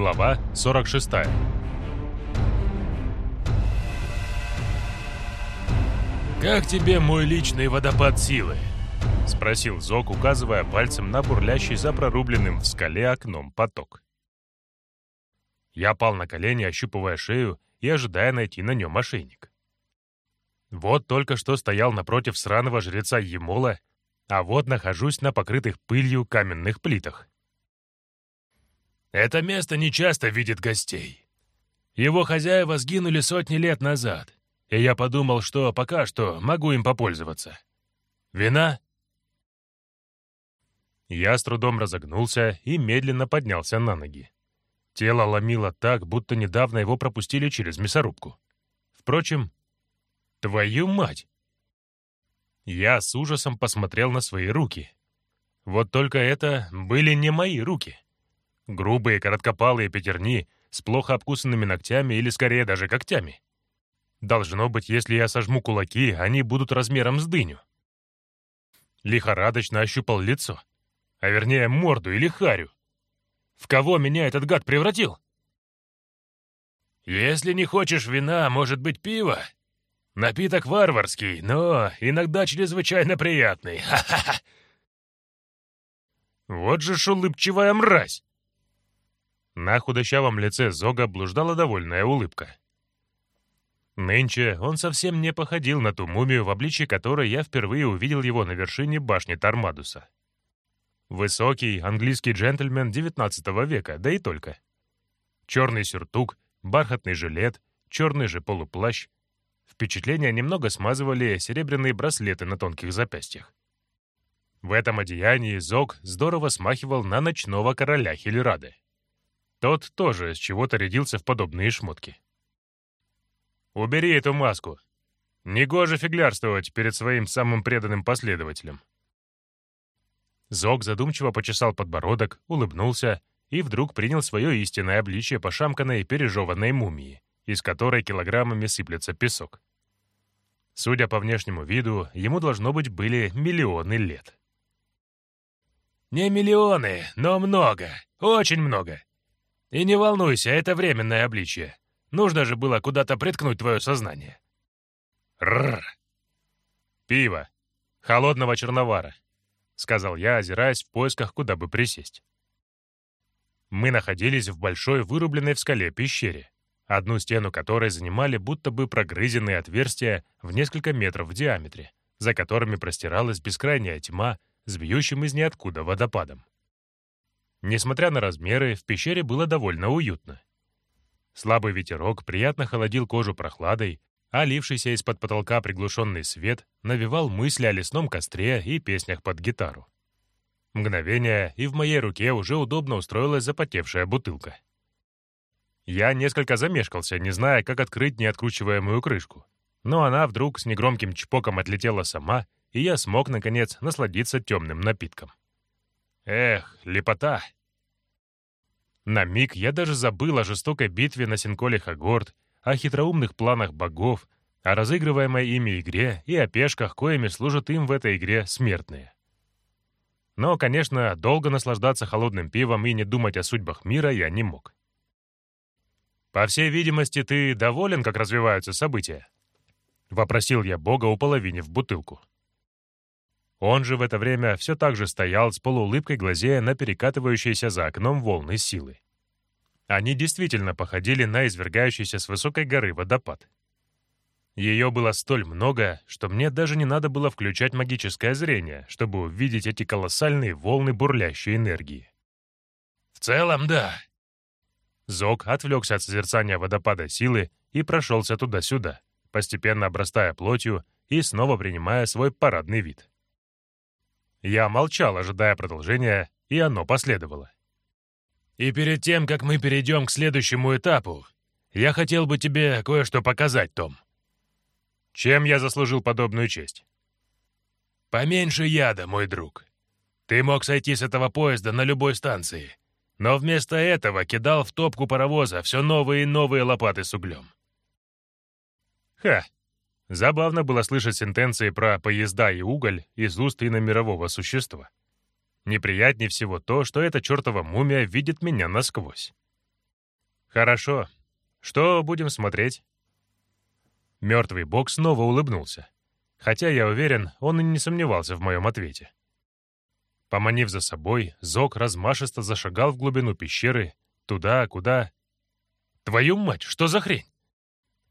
Глава 46 «Как тебе мой личный водопад силы?» — спросил Зок, указывая пальцем на бурлящий за прорубленным в скале окном поток. Я пал на колени, ощупывая шею и ожидая найти на нем ошейник. Вот только что стоял напротив сраного жреца Емола, а вот нахожусь на покрытых пылью каменных плитах. Это место нечасто видит гостей. Его хозяева сгинули сотни лет назад, и я подумал, что пока что могу им попользоваться. Вина? Я с трудом разогнулся и медленно поднялся на ноги. Тело ломило так, будто недавно его пропустили через мясорубку. Впрочем, твою мать! Я с ужасом посмотрел на свои руки. Вот только это были не мои руки. Грубые, короткопалые пятерни с плохо обкусанными ногтями или скорее даже когтями. Должно быть, если я сожму кулаки, они будут размером с дыню. Лихорадочно ощупал лицо, а вернее морду или харю. В кого меня этот гад превратил? Если не хочешь вина, может быть пиво? Напиток варварский, но иногда чрезвычайно приятный. Ха-ха-ха! Вот же ж улыбчивая мразь! На худощавом лице Зога блуждала довольная улыбка. Нынче он совсем не походил на ту мумию, в обличье которой я впервые увидел его на вершине башни Тармадуса. Высокий английский джентльмен XIX века, да и только. Черный сюртук, бархатный жилет, черный же полуплащ. Впечатления немного смазывали серебряные браслеты на тонких запястьях. В этом одеянии Зог здорово смахивал на ночного короля Хильрады. Тот тоже с чего-то рядился в подобные шмотки. «Убери эту маску. Негоже фиглярствовать перед своим самым преданным последователем». Зог задумчиво почесал подбородок, улыбнулся и вдруг принял свое истинное обличие пошамканной пережеванной мумии, из которой килограммами сыплется песок. Судя по внешнему виду, ему должно быть были миллионы лет. «Не миллионы, но много, очень много», и не волнуйся, это временное обличие. Нужно же было куда-то приткнуть твое сознание. Рррр. Пиво. Холодного черновара, сказал я, озираясь в поисках, куда бы присесть. Мы находились в большой вырубленной в скале пещере, одну стену которой занимали будто бы прогрызенные отверстия в несколько метров в диаметре, за которыми простиралась бескрайняя тьма с бьющим из ниоткуда водопадом. Несмотря на размеры, в пещере было довольно уютно. Слабый ветерок приятно холодил кожу прохладой, а лившийся из-под потолка приглушенный свет навевал мысли о лесном костре и песнях под гитару. Мгновение, и в моей руке уже удобно устроилась запотевшая бутылка. Я несколько замешкался, не зная, как открыть неоткручиваемую крышку. Но она вдруг с негромким чпоком отлетела сама, и я смог, наконец, насладиться темным напитком. Эх, лепота! На миг я даже забыл о жестокой битве на Синколе Хагорд, о хитроумных планах богов, о разыгрываемой ими игре и о пешках, коими служат им в этой игре смертные. Но, конечно, долго наслаждаться холодным пивом и не думать о судьбах мира я не мог. «По всей видимости, ты доволен, как развиваются события?» — вопросил я Бога, уполовинив бутылку. Он же в это время все так же стоял с полуулыбкой, глазея на перекатывающиеся за окном волны силы. Они действительно походили на извергающийся с высокой горы водопад. Ее было столь много, что мне даже не надо было включать магическое зрение, чтобы увидеть эти колоссальные волны бурлящей энергии. «В целом, да». Зок отвлекся от созерцания водопада силы и прошелся туда-сюда, постепенно обрастая плотью и снова принимая свой парадный вид. Я молчал, ожидая продолжения, и оно последовало. «И перед тем, как мы перейдем к следующему этапу, я хотел бы тебе кое-что показать, Том». «Чем я заслужил подобную честь?» «Поменьше яда, мой друг. Ты мог сойти с этого поезда на любой станции, но вместо этого кидал в топку паровоза все новые и новые лопаты с углем». «Ха, Забавно было слышать сентенции про поезда и уголь из уст мирового существа. Неприятнее всего то, что эта чертова мумия видит меня насквозь. «Хорошо. Что будем смотреть?» Мертвый бог снова улыбнулся. Хотя, я уверен, он и не сомневался в моем ответе. Поманив за собой, Зок размашисто зашагал в глубину пещеры, туда, куда... Твою мать, что за хрень?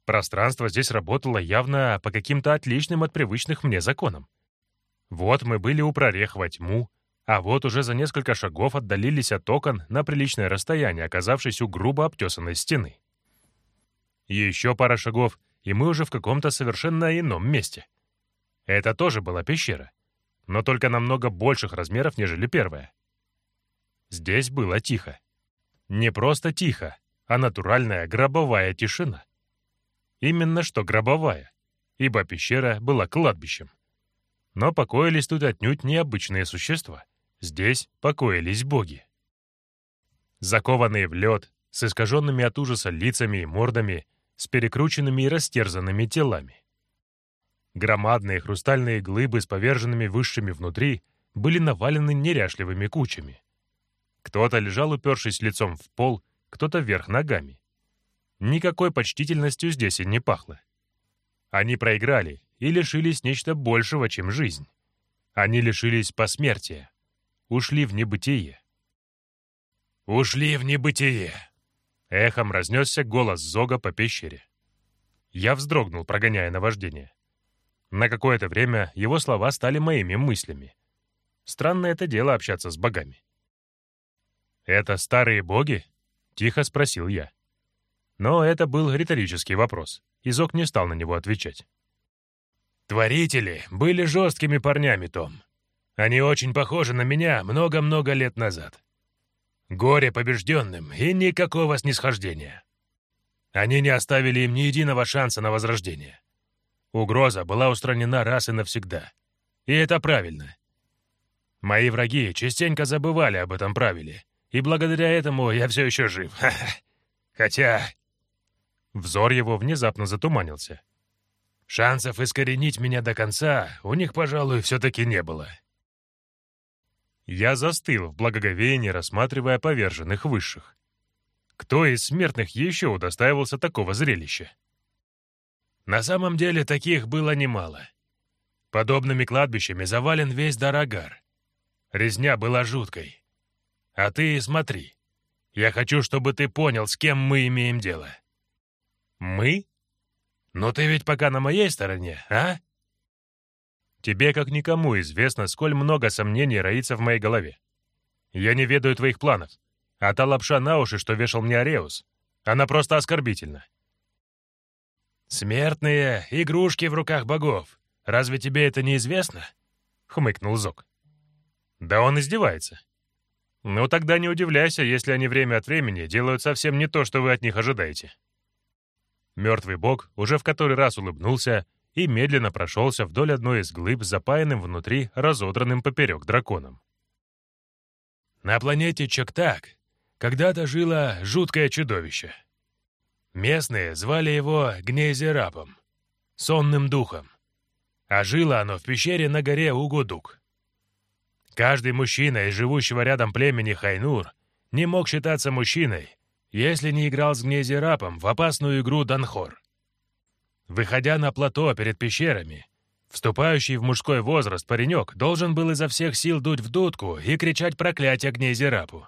Пространство здесь работало явно по каким-то отличным от привычных мне законам. Вот мы были у прорех во тьму, а вот уже за несколько шагов отдалились от окон на приличное расстояние, оказавшись у грубо обтесанной стены. Еще пара шагов, и мы уже в каком-то совершенно ином месте. Это тоже была пещера, но только намного больших размеров, нежели первая. Здесь было тихо. Не просто тихо, а натуральная гробовая тишина. Именно что гробовая, ибо пещера была кладбищем. Но покоились тут отнюдь необычные существа. Здесь покоились боги. Закованные в лед, с искаженными от ужаса лицами и мордами, с перекрученными и растерзанными телами. Громадные хрустальные глыбы с поверженными высшими внутри были навалены неряшливыми кучами. Кто-то лежал, упершись лицом в пол, кто-то вверх ногами. Никакой почтительностью здесь и не пахло. Они проиграли и лишились нечто большего, чем жизнь. Они лишились посмертия. Ушли в небытие. «Ушли в небытие!» Эхом разнесся голос Зога по пещере. Я вздрогнул, прогоняя наваждение. На какое-то время его слова стали моими мыслями. Странное это дело общаться с богами. «Это старые боги?» — тихо спросил я. Но это был риторический вопрос, и Зог не стал на него отвечать. «Творители были жесткими парнями, Том. Они очень похожи на меня много-много лет назад. Горе побежденным и никакого снисхождения. Они не оставили им ни единого шанса на возрождение. Угроза была устранена раз и навсегда. И это правильно. Мои враги частенько забывали об этом правиле, и благодаря этому я все еще жив. Хотя... Взор его внезапно затуманился. Шансов искоренить меня до конца у них, пожалуй, все-таки не было. Я застыл в благоговении, рассматривая поверженных высших. Кто из смертных еще удостаивался такого зрелища? На самом деле таких было немало. Подобными кладбищами завален весь Дарагар. Резня была жуткой. А ты смотри. Я хочу, чтобы ты понял, с кем мы имеем дело. Мы? Но ты ведь пока на моей стороне, а? Тебе, как никому, известно, сколь много сомнений роится в моей голове. Я не ведаю твоих планов. А та лапша на уши, что вешал мне Ареус, она просто оскорбительна. «Смертные игрушки в руках богов. Разве тебе это не известно?» — хмыкнул Зок. «Да он издевается. Ну тогда не удивляйся, если они время от времени делают совсем не то, что вы от них ожидаете». Мертвый бог уже в который раз улыбнулся и медленно прошелся вдоль одной из глыб, запаянным внутри, разодранным поперек драконом. На планете Чоктак когда-то жило жуткое чудовище. Местные звали его Гнезерапом, сонным духом, а жило оно в пещере на горе Угодук. Каждый мужчина из живущего рядом племени Хайнур не мог считаться мужчиной, если не играл с Гнезерапом в опасную игру Данхор. Выходя на плато перед пещерами, вступающий в мужской возраст паренек должен был изо всех сил дуть в дудку и кричать проклятие Гнезерапу.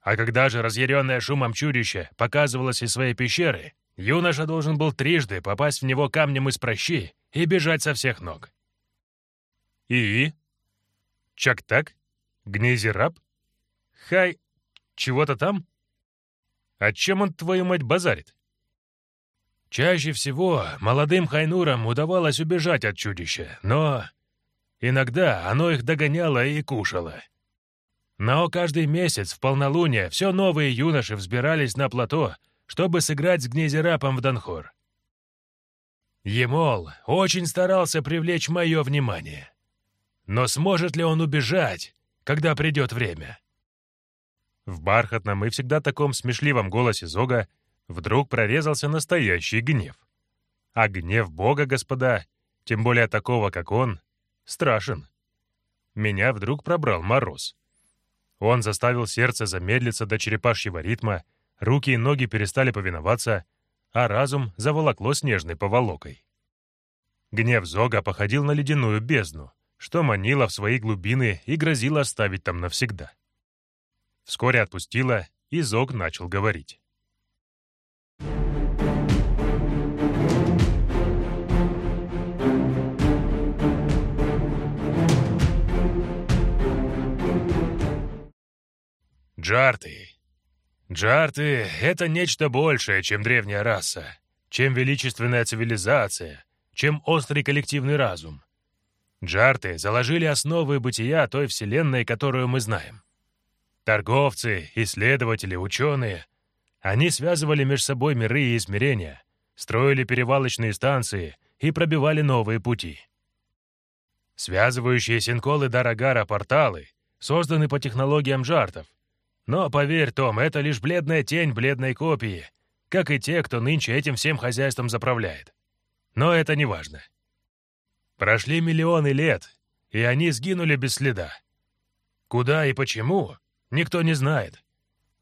А когда же разъяренное шумом чудище показывалось из своей пещеры, юноша должен был трижды попасть в него камнем из прощи и бежать со всех ног. И? Чак-так? Гнезерап? Хай... Чего-то там? О чем он, твою мать, базарит? Чаще всего молодым хайнурам удавалось убежать от чудища, но иногда оно их догоняло и кушало. Но каждый месяц в полнолуние все новые юноши взбирались на плато, чтобы сыграть с Гнезерапом в Данхор. Емол очень старался привлечь мое внимание. Но сможет ли он убежать, когда придет время? В бархатном и всегда таком смешливом голосе Зога вдруг прорезался настоящий гнев. А гнев Бога, господа, тем более такого, как он, страшен. Меня вдруг пробрал мороз. Он заставил сердце замедлиться до черепашьего ритма, Руки и ноги перестали повиноваться, а разум заволокло снежной поволокой. Гнев Зога походил на ледяную бездну, что манила в свои глубины и грозила оставить там навсегда. Вскоре отпустила, и Зог начал говорить. Джарты. Джарты — это нечто большее, чем древняя раса, чем величественная цивилизация, чем острый коллективный разум. Джарты заложили основы бытия той вселенной, которую мы знаем. Торговцы, исследователи, ученые — они связывали между собой миры и измерения, строили перевалочные станции и пробивали новые пути. Связывающие Синкол и Дарагара порталы созданы по технологиям джартов — но поверь, Том, это лишь бледная тень бледной копии, как и те, кто нынче этим всем хозяйством заправляет. Но это не важно. Прошли миллионы лет, и они сгинули без следа. Куда и почему, никто не знает.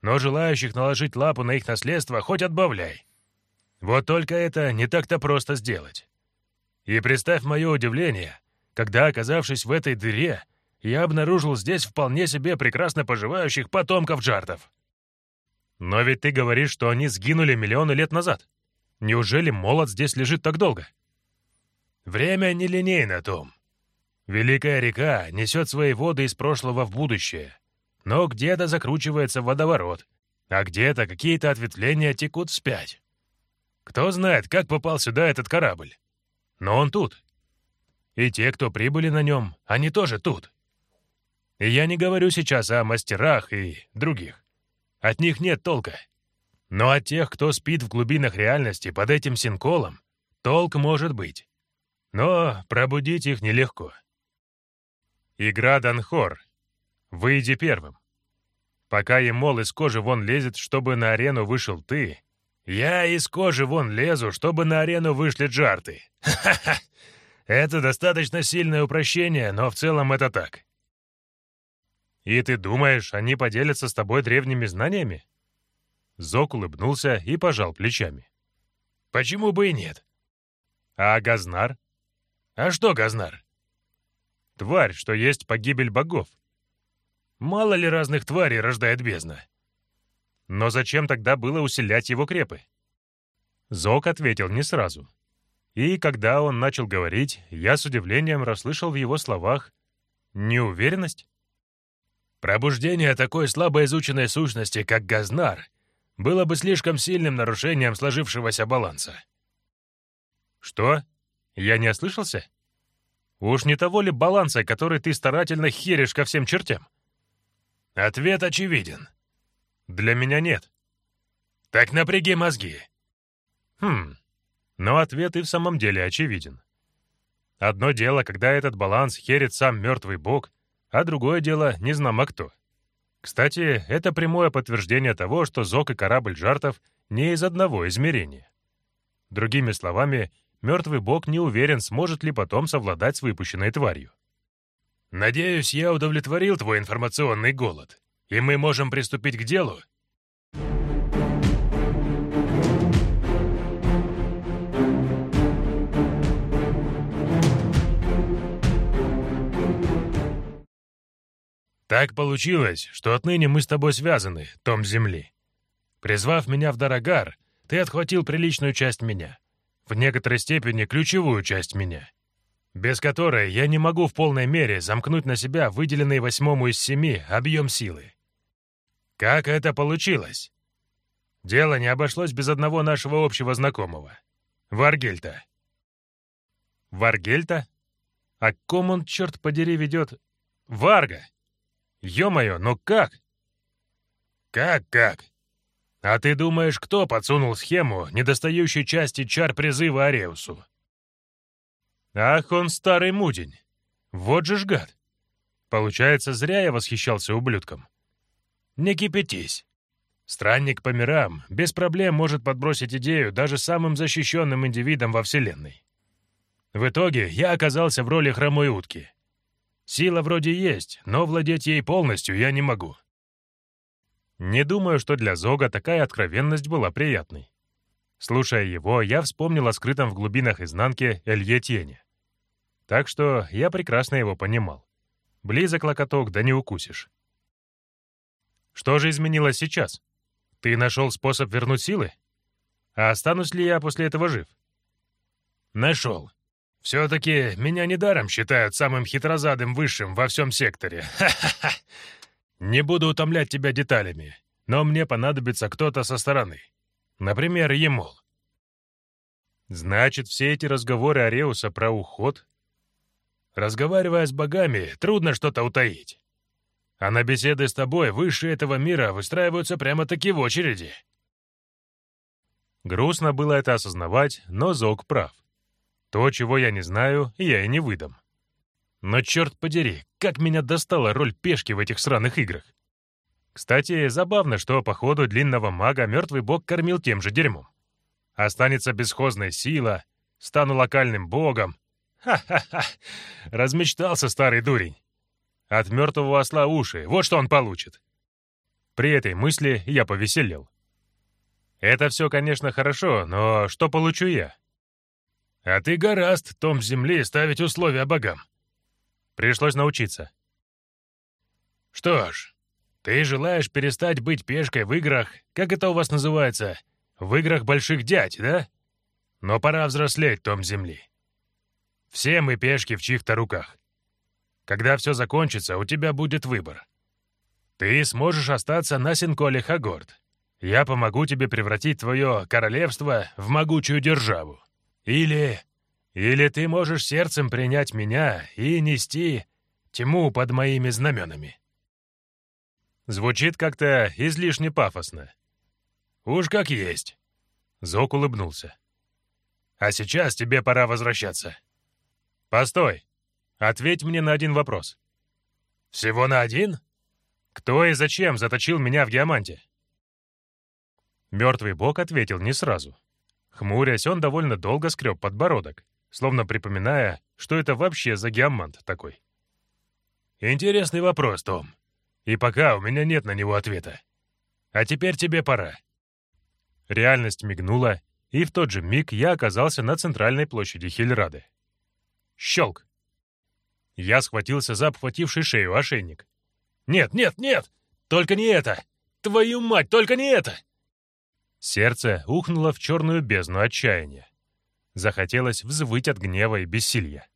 Но желающих наложить лапу на их наследство хоть отбавляй. Вот только это не так-то просто сделать. И представь мое удивление, когда, оказавшись в этой дыре, я обнаружил здесь вполне себе прекрасно поживающих потомков джартов. Но ведь ты говоришь, что они сгинули миллионы лет назад. Неужели молот здесь лежит так долго? Время нелинейно, Том. Великая река несет свои воды из прошлого в будущее, но где-то закручивается водоворот, а где-то какие-то ответвления текут вспять. Кто знает, как попал сюда этот корабль. Но он тут. И те, кто прибыли на нем, они тоже тут. И я не говорю сейчас о мастерах и других. От них нет толка. Но от тех, кто спит в глубинах реальности под этим синколом, толк может быть. Но пробудить их нелегко. Игра Данхор. Выйди первым. Пока Емол из кожи вон лезет, чтобы на арену вышел ты, я из кожи вон лезу, чтобы на арену вышли джарты. Ха-ха! Это достаточно сильное упрощение, но в целом это так. «И ты думаешь, они поделятся с тобой древними знаниями?» Зок улыбнулся и пожал плечами. «Почему бы и нет?» «А Газнар?» «А что Газнар?» «Тварь, что есть погибель богов». «Мало ли разных тварей рождает бездна». «Но зачем тогда было усилять его крепы?» Зок ответил не сразу. И когда он начал говорить, я с удивлением расслышал в его словах неуверенность. Пробуждение такой слабо изученной сущности, как Газнар, было бы слишком сильным нарушением сложившегося баланса. Что? Я не ослышался? Уж не того ли баланса, который ты старательно херишь ко всем чертям? Ответ очевиден. Для меня нет. Так напряги мозги. Хм, но ответ и в самом деле очевиден. Одно дело, когда этот баланс херит сам мертвый бог, а другое дело не знамо кто. Кстати, это прямое подтверждение того, что Зок и корабль Жартов не из одного измерения. Другими словами, мертвый бог не уверен, сможет ли потом совладать с выпущенной тварью. «Надеюсь, я удовлетворил твой информационный голод, и мы можем приступить к делу?» Так получилось, что отныне мы с тобой связаны, Том Земли. Призвав меня в Дорогар, ты отхватил приличную часть меня. В некоторой степени ключевую часть меня. Без которой я не могу в полной мере замкнуть на себя выделенный восьмому из семи объем силы. Как это получилось? Дело не обошлось без одного нашего общего знакомого. Варгельта. Варгельта? А ком он, черт подери, ведет? Варга! Ё-моё, ну как? Как-как? А ты думаешь, кто подсунул схему недостающей части чар призыва Ареусу? Ах, он старый мудень. Вот же ж гад. Получается, зря я восхищался ублюдком. Не кипятись. Странник по мирам без проблем может подбросить идею даже самым защищенным индивидам во Вселенной. В итоге я оказался в роли хромой утки — Сила вроде есть, но владеть ей полностью я не могу. Не думаю, что для Зога такая откровенность была приятной. Слушая его, я вспомнил о скрытом в глубинах изнанки Элье Тьене. Так что я прекрасно его понимал. Близок локоток, да не укусишь. Что же изменилось сейчас? Ты нашел способ вернуть силы? А останусь ли я после этого жив? Нашел. Все-таки меня недаром считают самым хитрозадым высшим во всем секторе. Ха-ха-ха. Не буду утомлять тебя деталями, но мне понадобится кто-то со стороны. Например, Емол. Значит, все эти разговоры Ареуса про уход? Разговаривая с богами, трудно что-то утаить. А на беседы с тобой высшие этого мира выстраиваются прямо-таки в очереди. Грустно было это осознавать, но Зог прав. То, чего я не знаю, я и не выдам. Но черт подери, как меня достала роль пешки в этих сраных играх. Кстати, забавно, что по ходу длинного мага мертвый бог кормил тем же дерьмом. Останется бесхозная сила, стану локальным богом. Ха-ха-ха, размечтался старый дурень. От мертвого осла уши, вот что он получит. При этой мысли я повеселел. Это все, конечно, хорошо, но что получу я? А ты гораст, том земли, ставить условия богам. Пришлось научиться. Что ж, ты желаешь перестать быть пешкой в играх, как это у вас называется, в играх больших дядь, да? Но пора взрослеть, Том Земли. Все мы пешки в чьих-то руках. Когда все закончится, у тебя будет выбор. Ты сможешь остаться на Синколе Хагорд. Я помогу тебе превратить твое королевство в могучую державу. Или или ты можешь сердцем принять меня и нести тьму под моими знаменами?» Звучит как-то излишне пафосно. «Уж как есть!» Зок улыбнулся. «А сейчас тебе пора возвращаться». «Постой! Ответь мне на один вопрос». «Всего на один?» «Кто и зачем заточил меня в Геоманте?» Мертвый бог ответил не сразу. Хмурясь, он довольно долго скреб подбородок, словно припоминая, что это вообще за геомант такой. «Интересный вопрос, Том. И пока у меня нет на него ответа. А теперь тебе пора». Реальность мигнула, и в тот же миг я оказался на центральной площади Хильрады. Щелк! Я схватился за обхвативший шею ошейник. «Нет, нет, нет! Только не это! Твою мать, только не это!» Сердце ухнуло в черную бездну отчаяния. Захотелось взвыть от гнева и бессилья.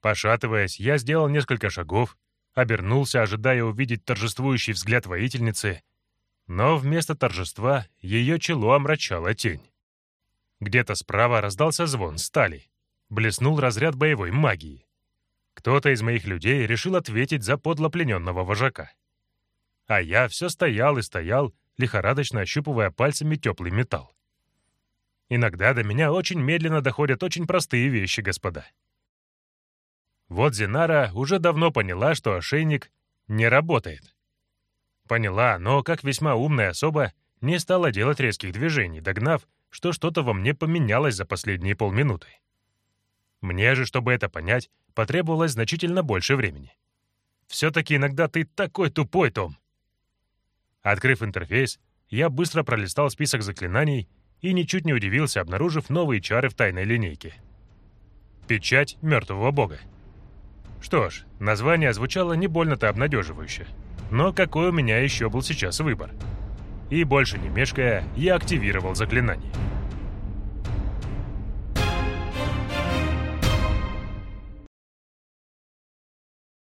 Пошатываясь, я сделал несколько шагов, обернулся, ожидая увидеть торжествующий взгляд воительницы, но вместо торжества ее чело омрачала тень. Где-то справа раздался звон стали. Блеснул разряд боевой магии. Кто-то из моих людей решил ответить за подлоплененного вожака. А я все стоял и стоял, лихорадочно ощупывая пальцами теплый металл. Иногда до меня очень медленно доходят очень простые вещи, господа. Вот Зинара уже давно поняла, что ошейник не работает. Поняла, но, как весьма умная особа, не стала делать резких движений, догнав, что что-то во мне поменялось за последние полминуты. Мне же, чтобы это понять, потребовалось значительно больше времени. Все-таки иногда ты такой тупой, Том. Открыв интерфейс, я быстро пролистал список заклинаний и ничуть не удивился, обнаружив новые чары в тайной линейке. Печать мертвого бога. Что ж, название звучало не больно-то обнадеживающе. Но какой у меня еще был сейчас выбор? И больше не мешкая, я активировал заклинание.